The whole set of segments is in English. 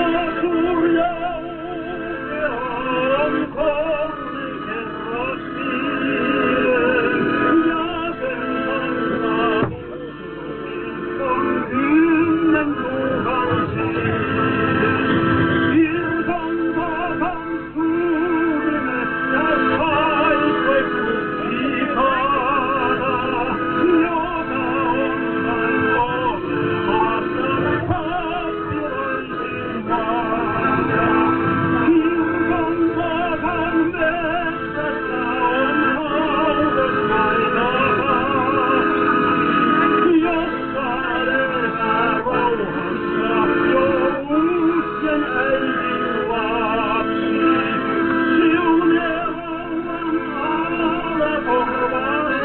Santo.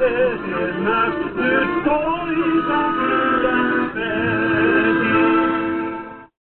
Nacht für Freude